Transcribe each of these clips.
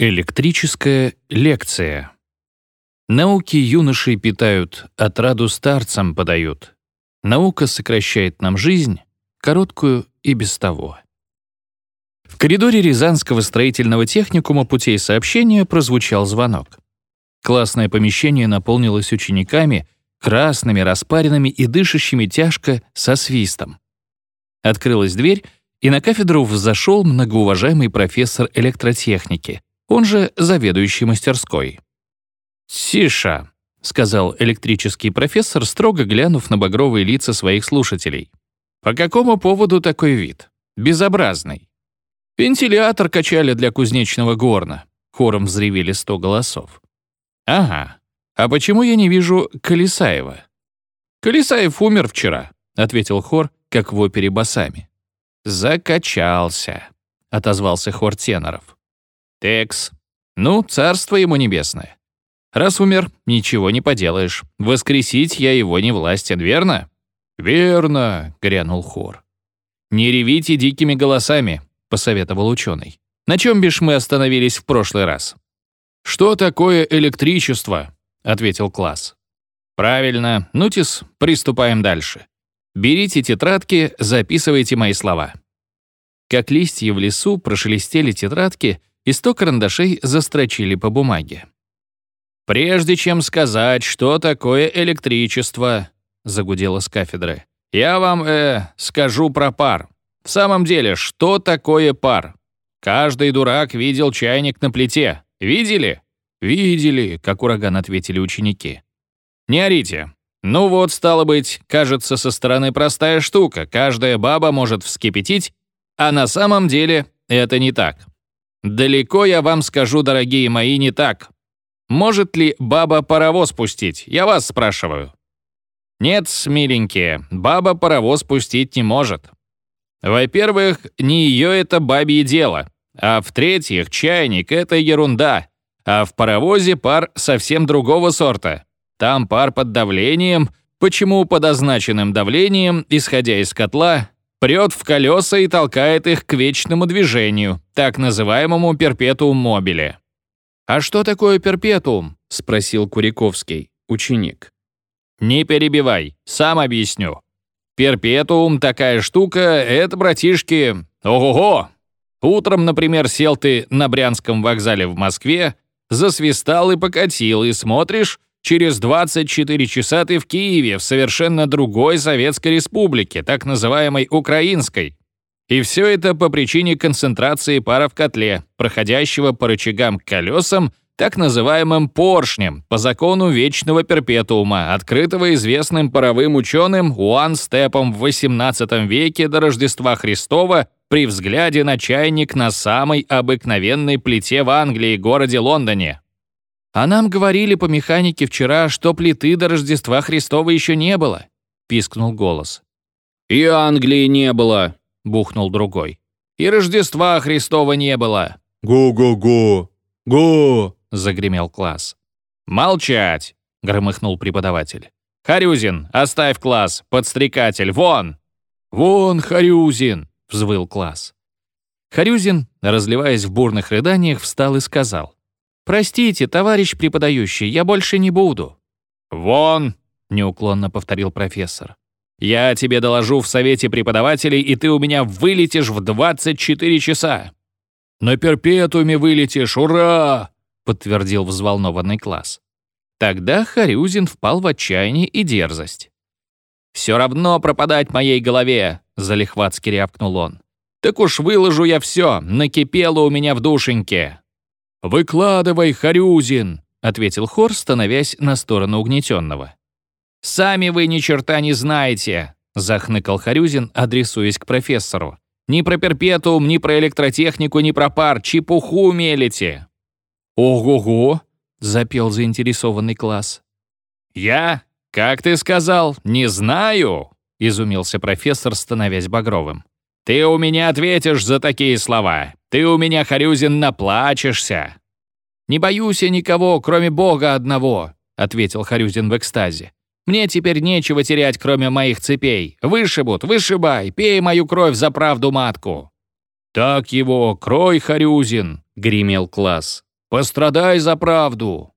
Электрическая лекция. Науки юношей питают, отраду старцам подают. Наука сокращает нам жизнь, короткую и без того. В коридоре Рязанского строительного техникума путей сообщения прозвучал звонок. Классное помещение наполнилось учениками, красными, распаренными и дышащими тяжко со свистом. Открылась дверь, и на кафедру взошел многоуважаемый профессор электротехники — он же заведующий мастерской. «Сиша», — сказал электрический профессор, строго глянув на багровые лица своих слушателей. «По какому поводу такой вид? Безобразный». «Вентилятор качали для кузнечного горна», — хором взревели сто голосов. «Ага. А почему я не вижу Колесаева?» «Колесаев умер вчера», — ответил хор, как в опере басами. «Закачался», — отозвался хор теноров. Текс. Ну, царство ему небесное. Раз умер, ничего не поделаешь. Воскресить я его не властен, верно? Верно, грянул хор. Не ревите дикими голосами, посоветовал ученый. На чем бишь мы остановились в прошлый раз? Что такое электричество? ответил класс. Правильно. Нутис, приступаем дальше. Берите тетрадки, записывайте мои слова. Как листья в лесу прошелестели тетрадки, и сто карандашей застрочили по бумаге. «Прежде чем сказать, что такое электричество», — загудело с кафедры, «я вам, э, скажу про пар. В самом деле, что такое пар? Каждый дурак видел чайник на плите. Видели?» «Видели», — как ураган ответили ученики. «Не орите. Ну вот, стало быть, кажется, со стороны простая штука. Каждая баба может вскипятить, а на самом деле это не так. Далеко я вам скажу, дорогие мои, не так. Может ли баба паровоз пустить? Я вас спрашиваю. Нет, миленькие, баба паровоз пустить не может. Во-первых, не ее это бабье дело. А в-третьих, чайник — это ерунда. А в паровозе пар совсем другого сорта. Там пар под давлением. Почему под означенным давлением, исходя из котла, прет в колеса и толкает их к вечному движению, так называемому перпетуум мобиле. «А что такое перпетуум?» — спросил Куриковский, ученик. «Не перебивай, сам объясню. Перпетуум — такая штука, это, братишки, ого-го! Утром, например, сел ты на Брянском вокзале в Москве, засвистал и покатил, и смотришь, Через 24 часа ты в Киеве, в совершенно другой Советской Республике, так называемой Украинской. И все это по причине концентрации пара в котле, проходящего по рычагам к колесам, так называемым поршнем, по закону вечного перпетуума, открытого известным паровым ученым Уан Степом в XVIII веке до Рождества Христова при взгляде на чайник на самой обыкновенной плите в Англии, городе Лондоне. А нам говорили по механике вчера, что плиты до Рождества Христова еще не было», — пискнул голос. «И Англии не было», — бухнул другой. «И Рождества Христова не было». «Го-го-го! Го!» — загремел класс. «Молчать!» — громыхнул преподаватель. «Харюзин, оставь класс! Подстрекатель, вон!» «Вон, Харюзин!» — взвыл класс. Харюзин, разливаясь в бурных рыданиях, встал и сказал. «Простите, товарищ преподающий, я больше не буду». «Вон!» — неуклонно повторил профессор. «Я тебе доложу в совете преподавателей, и ты у меня вылетишь в 24 часа». «На перпетуме вылетишь, ура!» — подтвердил взволнованный класс. Тогда Харюзин впал в отчаяние и дерзость. «Все равно пропадать моей голове!» — залихватски рявкнул он. «Так уж выложу я все, накипело у меня в душеньке!» «Выкладывай, Харюзин!» — ответил хор, становясь на сторону угнетенного. «Сами вы ни черта не знаете!» — захныкал Харюзин, адресуясь к профессору. «Ни про перпетуум, ни про электротехнику, ни про пар. Чепуху мелите!» «Ого-го!» — запел заинтересованный класс. «Я? Как ты сказал? Не знаю!» — изумился профессор, становясь багровым. «Ты у меня ответишь за такие слова. Ты у меня, Харюзин, наплачешься». «Не боюсь я никого, кроме Бога одного», — ответил Харюзин в экстазе. «Мне теперь нечего терять, кроме моих цепей. Вышибут, вышибай, пей мою кровь за правду матку». «Так его, крой, Харюзин», — гремел класс. Пострадай за правду!»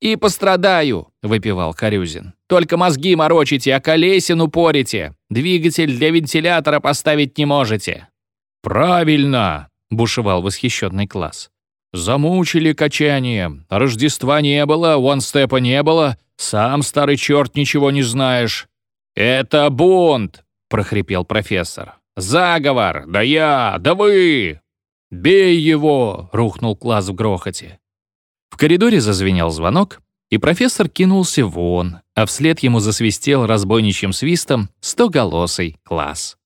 «И пострадаю», — выпивал Харюзин. «Только мозги морочите, а колесину порите. Двигатель для вентилятора поставить не можете». «Правильно!» — бушевал восхищенный класс. «Замучили качание. Рождества не было, ванстепа не было. Сам, старый черт, ничего не знаешь». «Это бунт!» — прохрипел профессор. «Заговор! Да я! Да вы!» «Бей его!» — рухнул класс в грохоте. В коридоре зазвенел звонок, и профессор кинулся вон, а вслед ему засвистел разбойничьим свистом стоголосый класс.